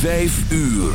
Vijf uur.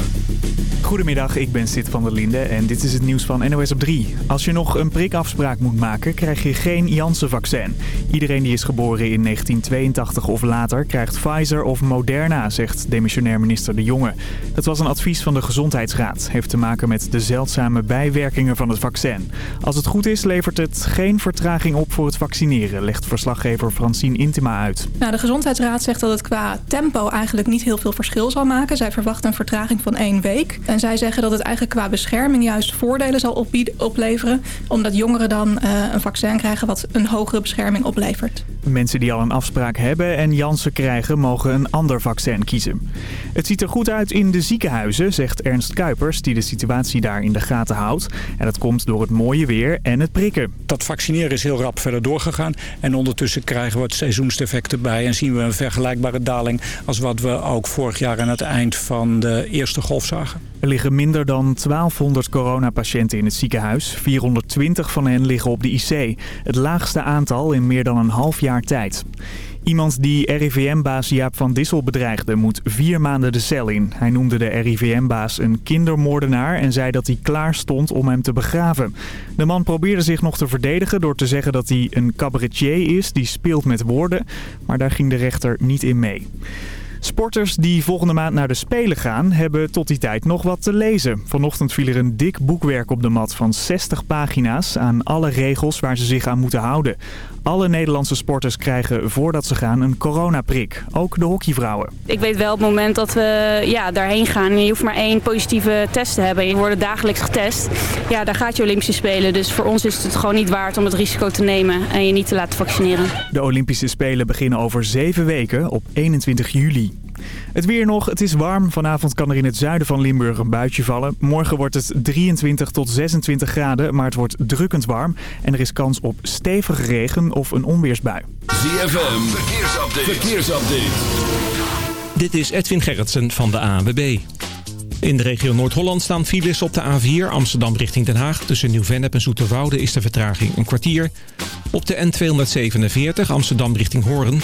Goedemiddag, ik ben Sid van der Linde en dit is het nieuws van NOS op 3. Als je nog een prikafspraak moet maken, krijg je geen Janssen-vaccin. Iedereen die is geboren in 1982 of later krijgt Pfizer of Moderna, zegt demissionair minister De Jonge. Dat was een advies van de Gezondheidsraad. Heeft te maken met de zeldzame bijwerkingen van het vaccin. Als het goed is, levert het geen vertraging op voor het vaccineren, legt verslaggever Francine Intima uit. Nou, de Gezondheidsraad zegt dat het qua tempo eigenlijk niet heel veel verschil zal maken. Zij verwachten een vertraging van één week. En zij zeggen dat het eigenlijk qua bescherming juist voordelen zal opleveren. Omdat jongeren dan uh, een vaccin krijgen wat een hogere bescherming oplevert. Mensen die al een afspraak hebben en Janssen krijgen mogen een ander vaccin kiezen. Het ziet er goed uit in de ziekenhuizen, zegt Ernst Kuipers, die de situatie daar in de gaten houdt. En dat komt door het mooie weer en het prikken. Dat vaccineren is heel rap verder doorgegaan. En ondertussen krijgen we het seizoensdefect erbij en zien we een vergelijkbare daling als wat we ook vorig jaar aan het eind van de eerste golf zagen. Er liggen minder dan 1200 coronapatiënten in het ziekenhuis. 420 van hen liggen op de IC. Het laagste aantal in meer dan een half jaar tijd. Iemand die RIVM-baas Jaap van Dissel bedreigde moet vier maanden de cel in. Hij noemde de RIVM-baas een kindermoordenaar en zei dat hij klaar stond om hem te begraven. De man probeerde zich nog te verdedigen door te zeggen dat hij een cabaretier is die speelt met woorden. Maar daar ging de rechter niet in mee. Sporters die volgende maand naar de Spelen gaan, hebben tot die tijd nog wat te lezen. Vanochtend viel er een dik boekwerk op de mat van 60 pagina's aan alle regels waar ze zich aan moeten houden. Alle Nederlandse sporters krijgen voordat ze gaan een coronaprik. Ook de hockeyvrouwen. Ik weet wel op het moment dat we ja, daarheen gaan. Je hoeft maar één positieve test te hebben. Je wordt dagelijks getest. Ja, daar gaat je Olympische Spelen. Dus voor ons is het gewoon niet waard om het risico te nemen en je niet te laten vaccineren. De Olympische Spelen beginnen over zeven weken op 21 juli. Het weer nog, het is warm. Vanavond kan er in het zuiden van Limburg een buitje vallen. Morgen wordt het 23 tot 26 graden, maar het wordt drukkend warm. En er is kans op stevige regen of een onweersbui. ZFM, verkeersupdate. verkeersupdate. Dit is Edwin Gerritsen van de ANWB. In de regio Noord-Holland staan files op de A4 Amsterdam richting Den Haag. Tussen Nieuw-Vennep en Zoeterwoude is de vertraging een kwartier. Op de N247 Amsterdam richting Hoorn.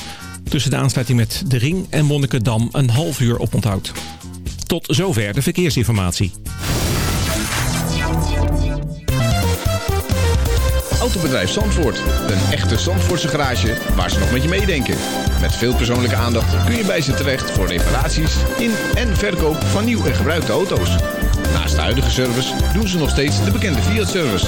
Tussen de aansluiting met de Ring en Monnikendam een half uur op onthoud. Tot zover de verkeersinformatie. Autobedrijf Zandvoort. Een echte Zandvoortse garage waar ze nog met je meedenken. Met veel persoonlijke aandacht kun je bij ze terecht voor reparaties in en verkoop van nieuw en gebruikte auto's. Naast de huidige service doen ze nog steeds de bekende Fiat-service.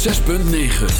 106.9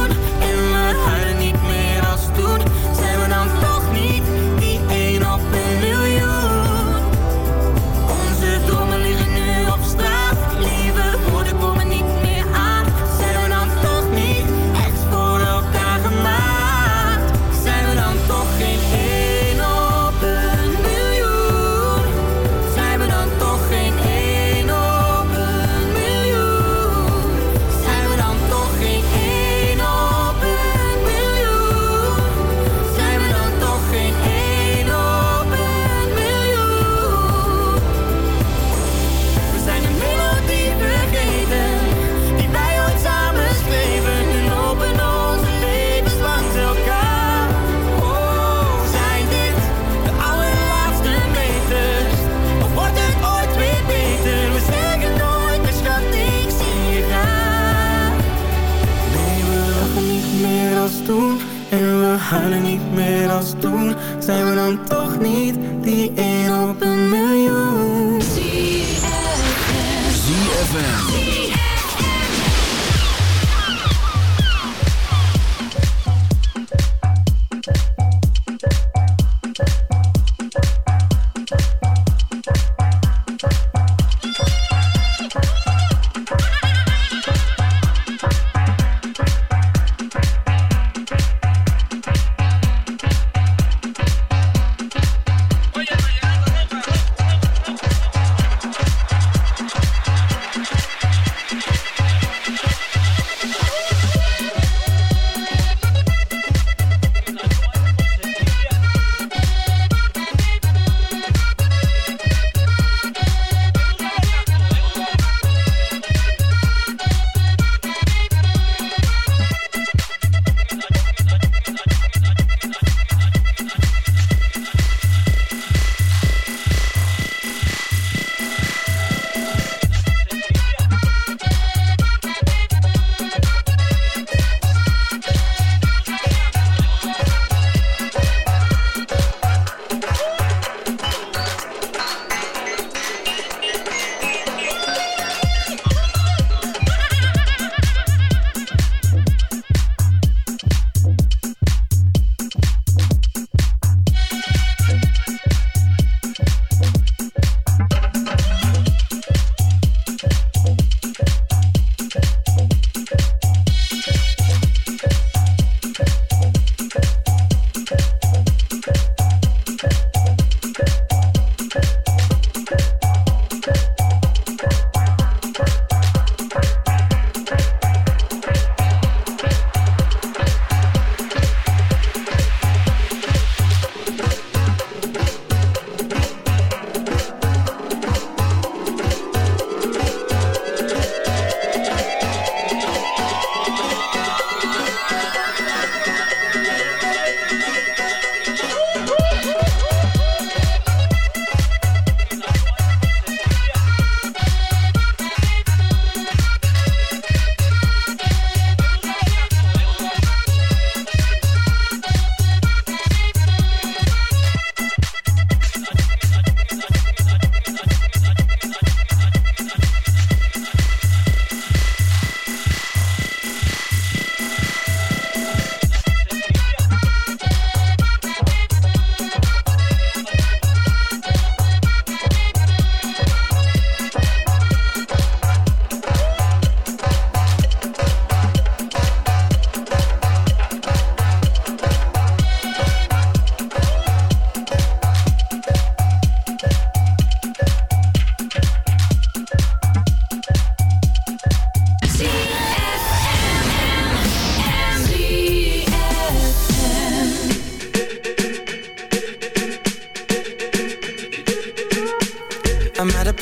huilen niet meer als toen. Zijn we dan toch niet die één op een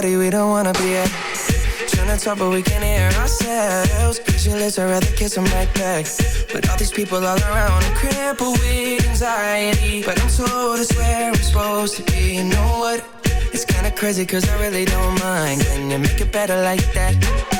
party we don't wanna be at. Trying to talk but we can't hear ourselves. Pictureless, I'd rather kiss them right back. But all these people all around, crippled with anxiety. But I'm told it's where I'm supposed to be. You know what? It's kinda crazy cause I really don't mind. Can you make it better like that?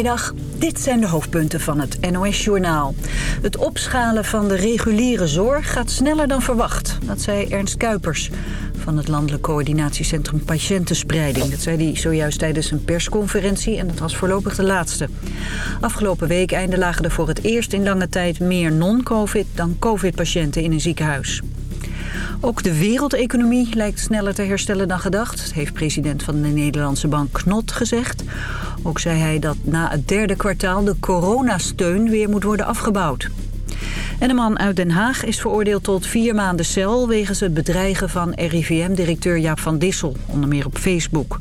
Goedemiddag, dit zijn de hoofdpunten van het NOS-journaal. Het opschalen van de reguliere zorg gaat sneller dan verwacht. Dat zei Ernst Kuipers van het Landelijk Coördinatiecentrum Patiëntenspreiding. Dat zei hij zojuist tijdens een persconferentie en dat was voorlopig de laatste. Afgelopen week einde lagen er voor het eerst in lange tijd meer non-covid dan covid-patiënten in een ziekenhuis. Ook de wereldeconomie lijkt sneller te herstellen dan gedacht, heeft president van de Nederlandse Bank Knot gezegd. Ook zei hij dat na het derde kwartaal de coronasteun weer moet worden afgebouwd. En een man uit Den Haag is veroordeeld tot vier maanden cel... wegens het bedreigen van RIVM-directeur Jaap van Dissel, onder meer op Facebook.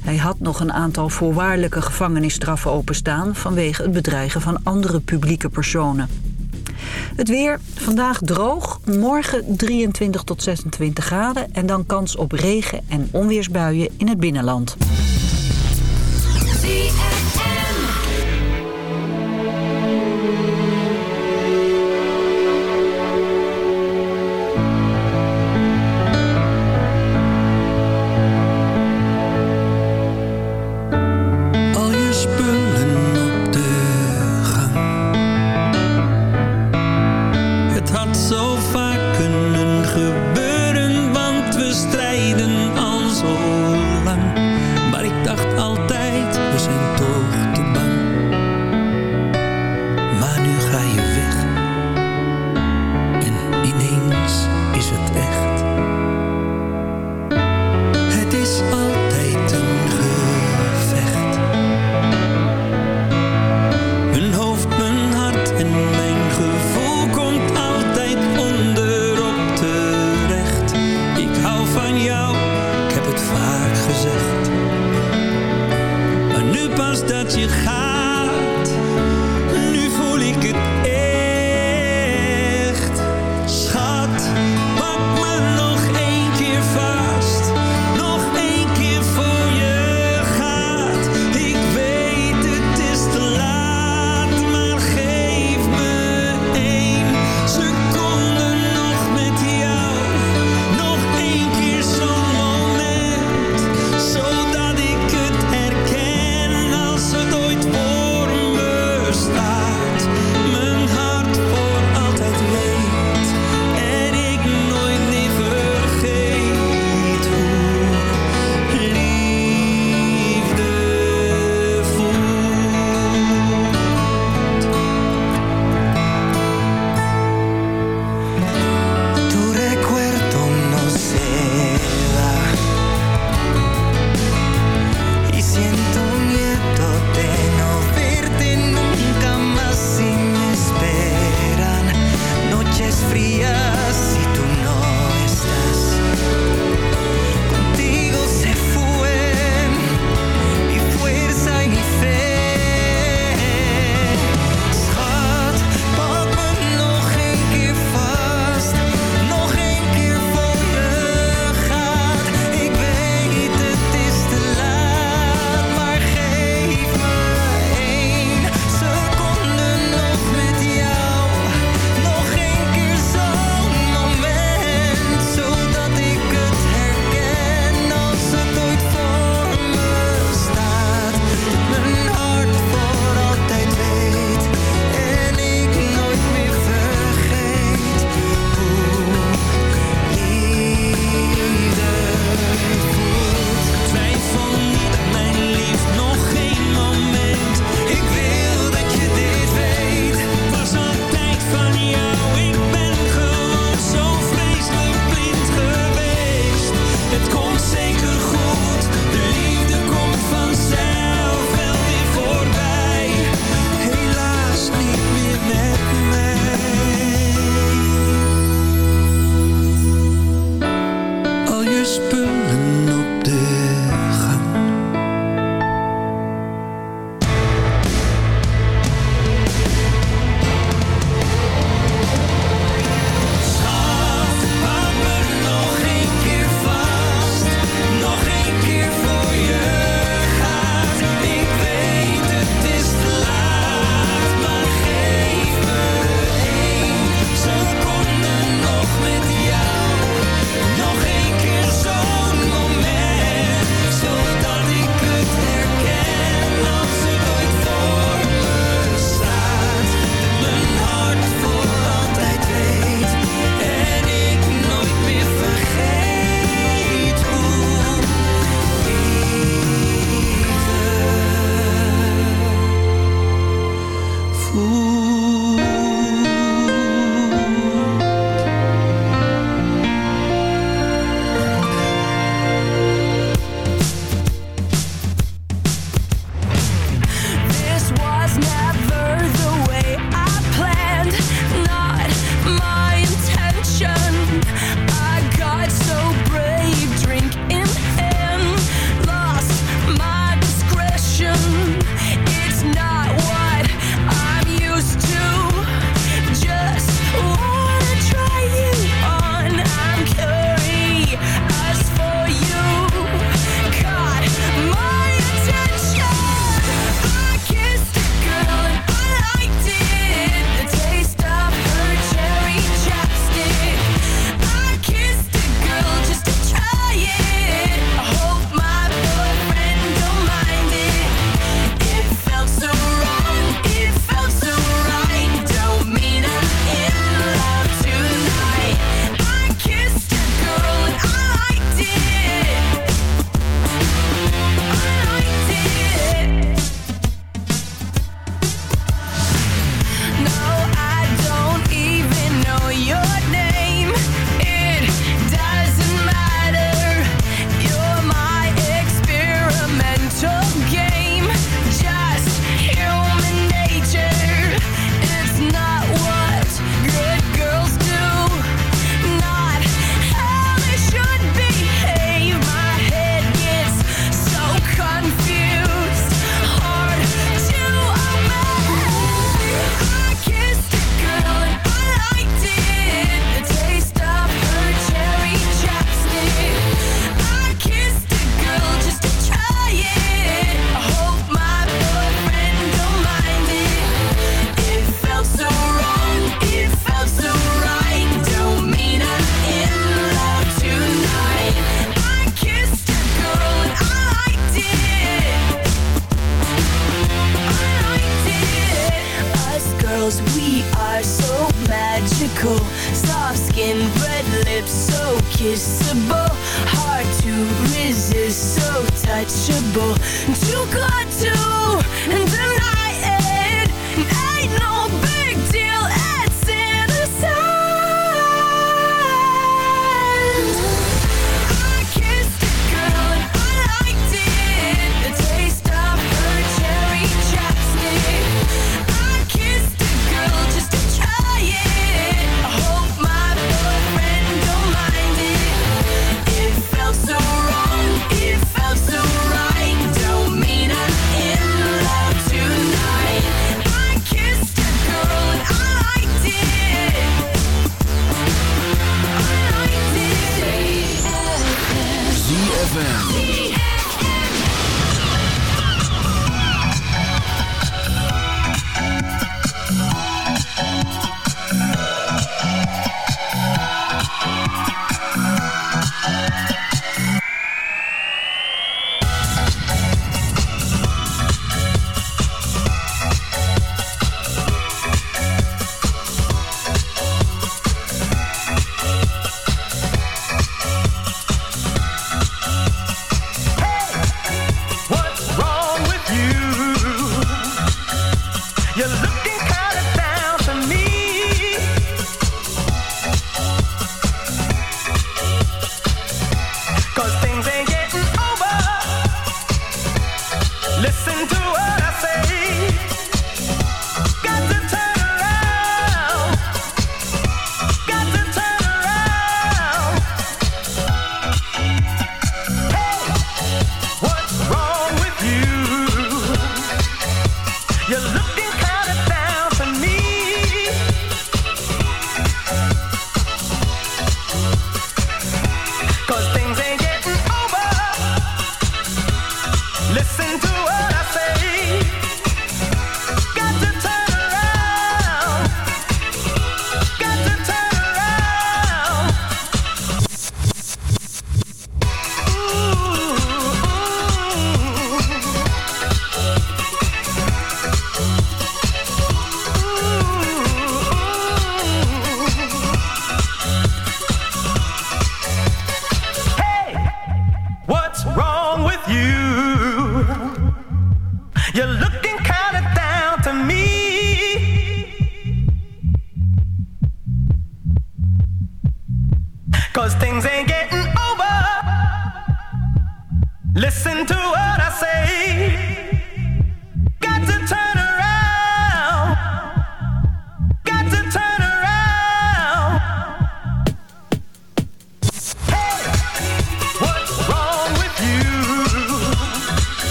Hij had nog een aantal voorwaardelijke gevangenisstraffen openstaan... vanwege het bedreigen van andere publieke personen. Het weer, vandaag droog, morgen 23 tot 26 graden... en dan kans op regen- en onweersbuien in het binnenland.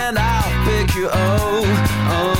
and I'll pick you. Oh, oh.